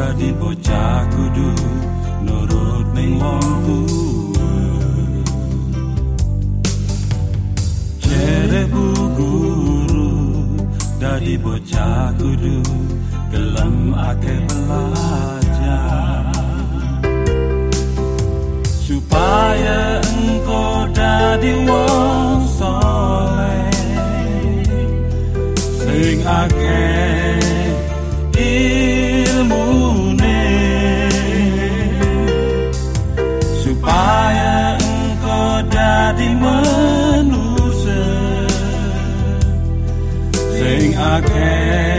Dadi bocah kudu nurut ning wong tuwa. Jere bu guru Dadi bocah kudu gelem ake belajar. Supaya engkau dadi wong soleh Sing akeh Sing, I can.